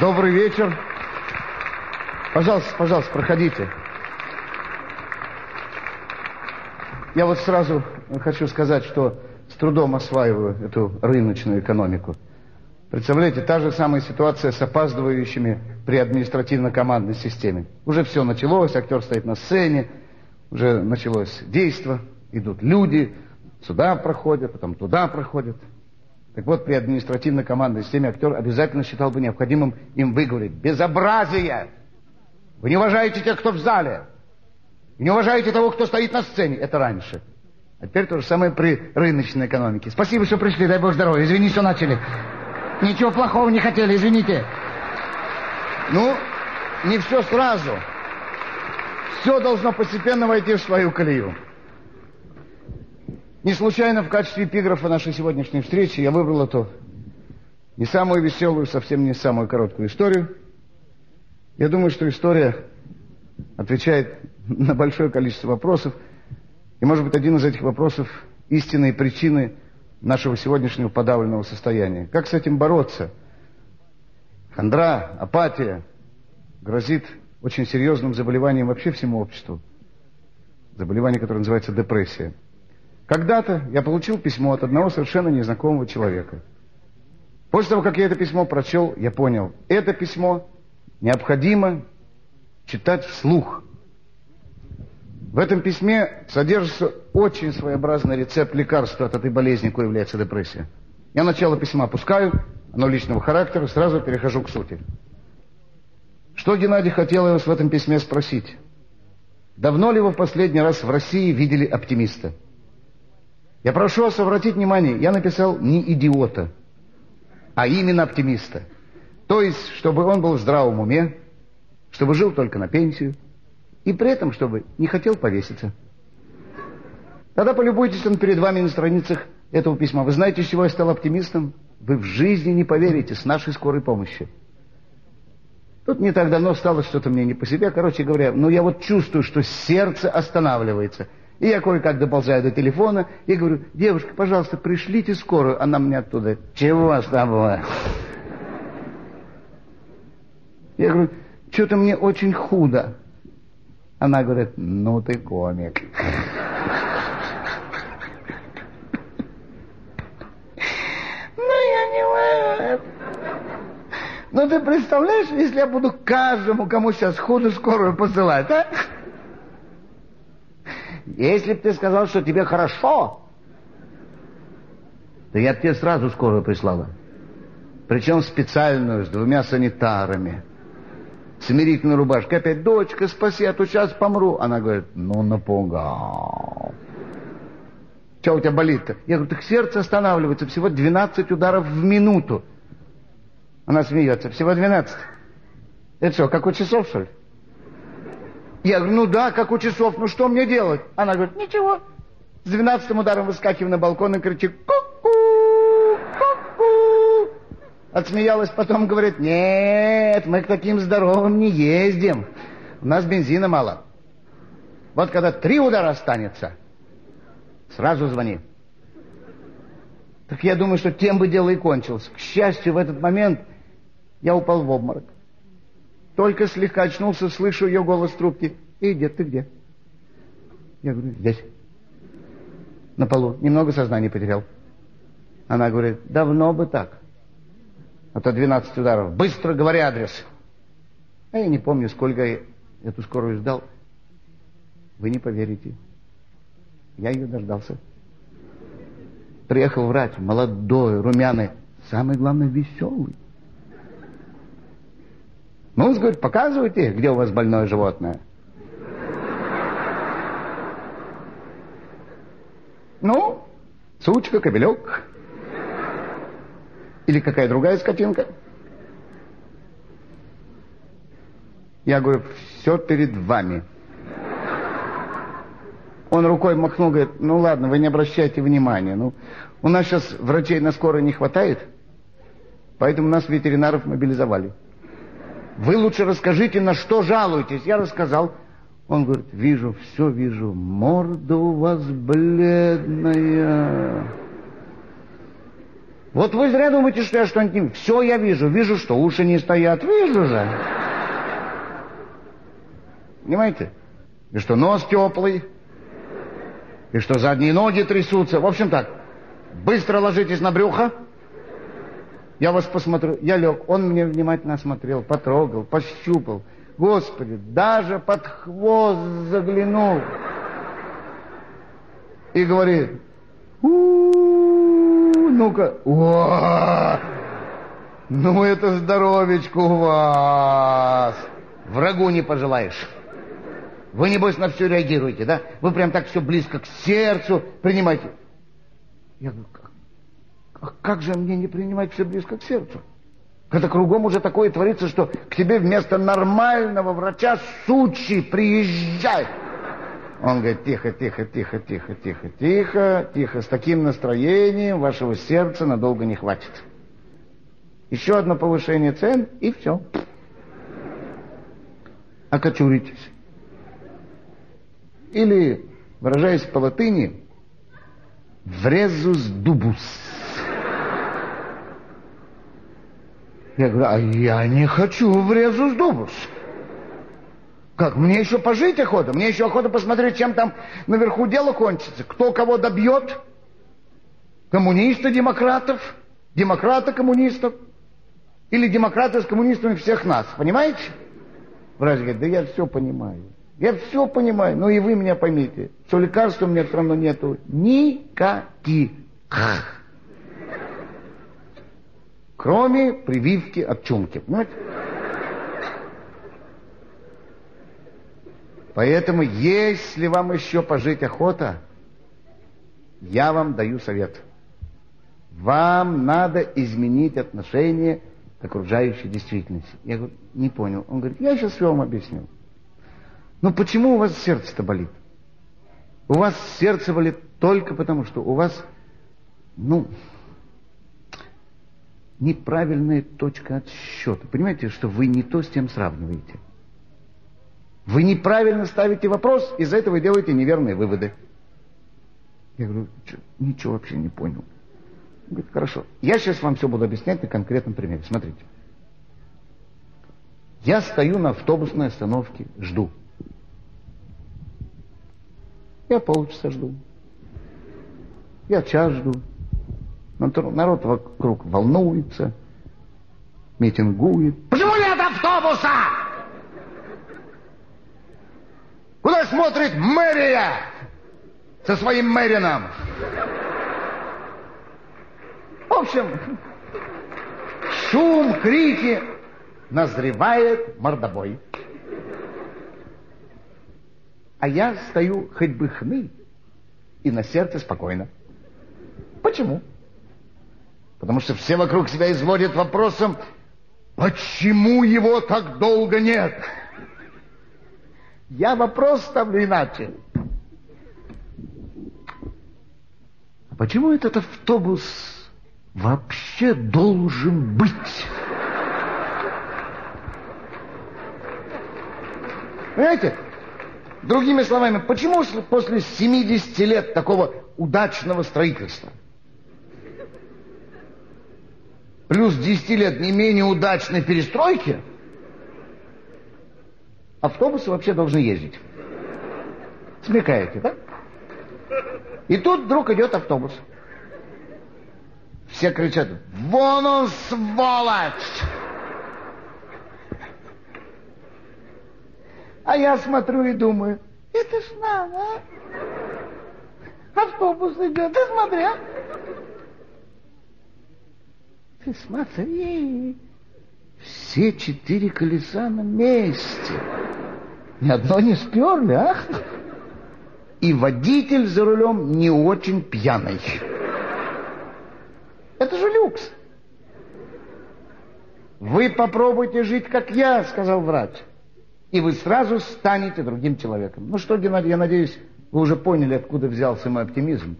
Добрый вечер. Пожалуйста, пожалуйста, проходите. Я вот сразу хочу сказать, что с трудом осваиваю эту рыночную экономику. Представляете, та же самая ситуация с опаздывающими при административно-командной системе. Уже все началось, актер стоит на сцене, уже началось действо, идут люди, сюда проходят, потом туда проходят. Так вот, при административно-командной системе актер обязательно считал бы необходимым им выговорить «Безобразие! Вы не уважаете тех, кто в зале! Вы не уважаете того, кто стоит на сцене!» Это раньше. А теперь то же самое при рыночной экономике. Спасибо, что пришли, дай бог здоровья. Извини, что начали. Ничего плохого не хотели, извините. Ну, не все сразу. Все должно постепенно войти в свою колею. Не случайно в качестве эпиграфа нашей сегодняшней встречи я выбрал эту не самую веселую, совсем не самую короткую историю. Я думаю, что история отвечает на большое количество вопросов. И, может быть, один из этих вопросов – истинные причины нашего сегодняшнего подавленного состояния. Как с этим бороться? Хандра, апатия грозит очень серьезным заболеванием вообще всему обществу. Заболевание, которое называется депрессия. Когда-то я получил письмо от одного совершенно незнакомого человека. После того, как я это письмо прочел, я понял, это письмо необходимо читать вслух. В этом письме содержится очень своеобразный рецепт лекарства от этой болезни, кое является депрессия. Я начало письма опускаю, оно личного характера, сразу перехожу к сути. Что Геннадий хотел вас в этом письме спросить? Давно ли вы в последний раз в России видели оптимиста? Я прошу вас обратить внимание, я написал не идиота, а именно оптимиста. То есть, чтобы он был в здравом уме, чтобы жил только на пенсию, и при этом, чтобы не хотел повеситься. Тогда полюбуйтесь он перед вами на страницах этого письма. Вы знаете, с чего я стал оптимистом? Вы в жизни не поверите с нашей скорой помощи. Тут не так давно стало что-то мне не по себе. Короче говоря, но я вот чувствую, что сердце останавливается. И я кое-как доползаю до телефона и говорю, девушка, пожалуйста, пришлите скорую. Она мне оттуда, чего с тобой? Я говорю, что-то мне очень худо. Она говорит, ну ты комик. Ну, я не могу. Ну, ты представляешь, если я буду каждому, кому сейчас худо, скорую посылать, а? Если бы ты сказал, что тебе хорошо, то я бы тебе сразу скорую прислала. Причем специальную, с двумя санитарами смирительной рубашкой. Опять, дочка, спаси, а то сейчас помру. Она говорит, ну напугал. Что у тебя болит-то? Я говорю, так сердце останавливается, всего 12 ударов в минуту. Она смеется, всего 12. Это что, как у часов, что ли? Я говорю, ну да, как у часов, ну что мне делать? Она говорит, ничего. С двенадцатым ударом выскакиваю на балкон и кричу, ку-ку, ку-ку. Отсмеялась, потом говорит, нет, мы к таким здоровым не ездим. У нас бензина мало. Вот когда три удара останется, сразу звони. Так я думаю, что тем бы дело и кончилось. К счастью, в этот момент я упал в обморок. Только слегка очнулся, слышу ее голос в трубке. И дед, ты где? Я говорю, здесь. На полу. Немного сознания потерял. Она говорит, давно бы так а то 12 ударов. Быстро говори адрес. А я не помню, сколько я эту скорую ждал. Вы не поверите. Я ее дождался. Приехал врач, молодой, румяный, самый главное, веселый. Ну, говорит, показывайте, где у вас больное животное. Ну, сучка, кобелек, или какая другая скотинка? Я говорю, все перед вами. Он рукой махнул, говорит, ну ладно, вы не обращайте внимания. Ну, у нас сейчас врачей на скорой не хватает, поэтому нас ветеринаров мобилизовали. Вы лучше расскажите, на что жалуетесь. Я рассказал. Он говорит, вижу, все вижу, морда у вас бледная. Вот вы зря думаете, что я что-нибудь. Все я вижу. Вижу, что уши не стоят. Вижу же. Понимаете? И что нос теплый. И что задние ноги трясутся. В общем так. Быстро ложитесь на брюхо. Я вас посмотрю. Я лег. Он мне внимательно осмотрел, потрогал, пощупал. Господи, даже под хвост заглянул. И говорит, ну-ка, ну это здоровечку у вас. Врагу не пожелаешь. Вы, небось, на все реагируете, да? Вы прям так все близко к сердцу принимаете. Я говорю, а как же мне не принимать все близко к сердцу? Когда кругом уже такое творится, что к тебе вместо нормального врача сучи приезжает. Он говорит, тихо, тихо, тихо, тихо, тихо, тихо, тихо. С таким настроением вашего сердца надолго не хватит. Еще одно повышение цен, и все. Окочуритесь. Или, выражаясь по латыни, врезус дубус. Я говорю, а я не хочу в резус дубус. Как, мне еще пожить охота? Мне еще охота посмотреть, чем там наверху дело кончится. Кто кого добьет? Коммунисты демократов? Демократы коммунистов? Или демократы с коммунистами всех нас? Понимаете? Врач говорит, да я все понимаю. Я все понимаю, но и вы меня поймите, что лекарств у меня все равно нету никаких. Кроме прививки от чумки. Понимаете? Поэтому, если вам еще пожить охота, я вам даю совет. Вам надо изменить отношение к окружающей действительности. Я говорю, не понял. Он говорит, я сейчас все вам объясню. Но почему у вас сердце-то болит? У вас сердце болит только потому, что у вас, ну, неправильная точка отсчета. Понимаете, что вы не то с тем сравниваете. Вы неправильно ставите вопрос, из-за этого делаете неверные выводы. Я говорю, ничего вообще не понял. Он говорит, хорошо, я сейчас вам все буду объяснять на конкретном примере. Смотрите. Я стою на автобусной остановке, жду. Я полчаса жду. Я час жду. Народ вокруг волнуется, митингует. Почему нет автобуса? Куда смотрит мэрия со своим мэрином? В общем, шум, крики, назревает мордобой. А я стою хоть бы хны, и на сердце спокойно. Почему? Потому что все вокруг себя изводят вопросом, почему его так долго нет? Я вопрос ставлю иначе. А почему этот автобус вообще должен быть? Понимаете? Другими словами, почему после 70 лет такого удачного строительства, плюс 10 лет не менее удачной перестройки, автобусы вообще должны ездить? Смекаете, да? И тут вдруг идет автобус. Все кричат, вон он, сволочь! А я смотрю и думаю, это ж надо, а? Автобус идет, ты смотри, а? Ты смотри, все четыре колеса на месте. Ни одно не сперли, а? И водитель за рулем не очень пьяный. Это же люкс. Вы попробуйте жить, как я, сказал врач и вы сразу станете другим человеком. Ну что, Геннадий, я надеюсь, вы уже поняли, откуда взялся мой оптимизм.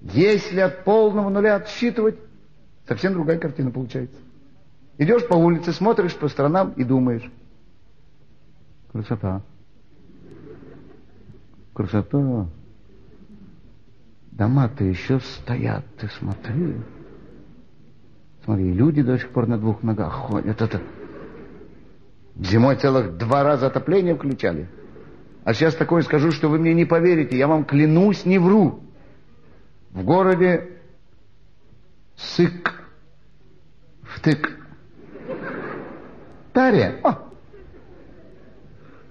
Если от полного нуля отсчитывать, совсем другая картина получается. Идешь по улице, смотришь по сторонам и думаешь. Красота. Красота. Дома-то еще стоят, ты смотри. Смотри, люди до сих пор на двух ногах ходят. Это... Зимой целых два раза отопление включали. А сейчас такое скажу, что вы мне не поверите. Я вам клянусь, не вру. В городе сык втык. Тария. О!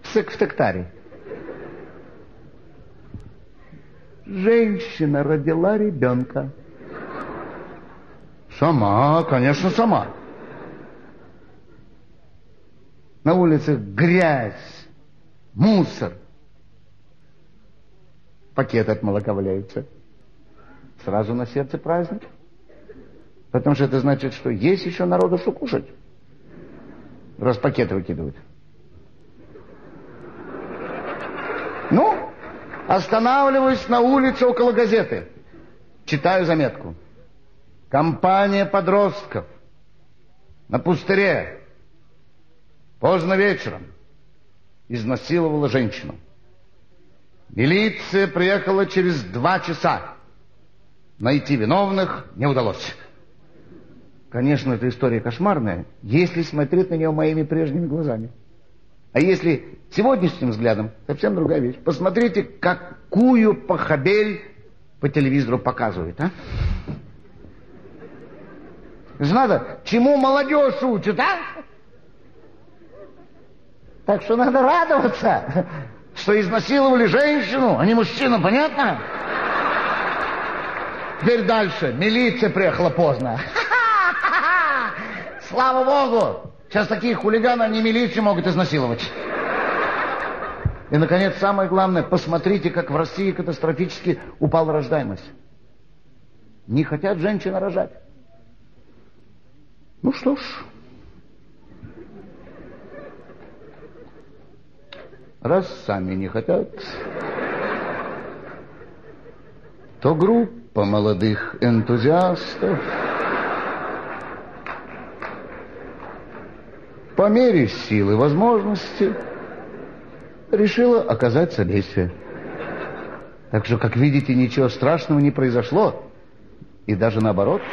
Сык втык тария. Женщина родила ребенка. Сама, конечно, сама. На улице грязь, мусор. Пакет от молока валяется. Сразу на сердце праздник. Потому что это значит, что есть еще народу что кушать. Раз пакеты выкидывают. Ну, останавливаюсь на улице около газеты. Читаю заметку. Компания подростков на пустыре поздно вечером изнасиловала женщину. Милиция приехала через два часа. Найти виновных не удалось. Конечно, эта история кошмарная, если смотреть на нее моими прежними глазами. А если сегодняшним взглядом, совсем другая вещь. Посмотрите, какую похабель по телевизору показывают, а? же надо, чему молодежь учит, а? Так что надо радоваться, что изнасиловали женщину, а не мужчину, понятно? Теперь дальше. Милиция приехала поздно. Слава Богу! Сейчас такие хулиганы, они милицию могут изнасиловать. И, наконец, самое главное, посмотрите, как в России катастрофически упала рождаемость. Не хотят женщины рожать. Ну что ж, раз сами не хотят, то группа молодых энтузиастов по мере силы возможности решила оказать содействие. Так что, как видите, ничего страшного не произошло. И даже наоборот –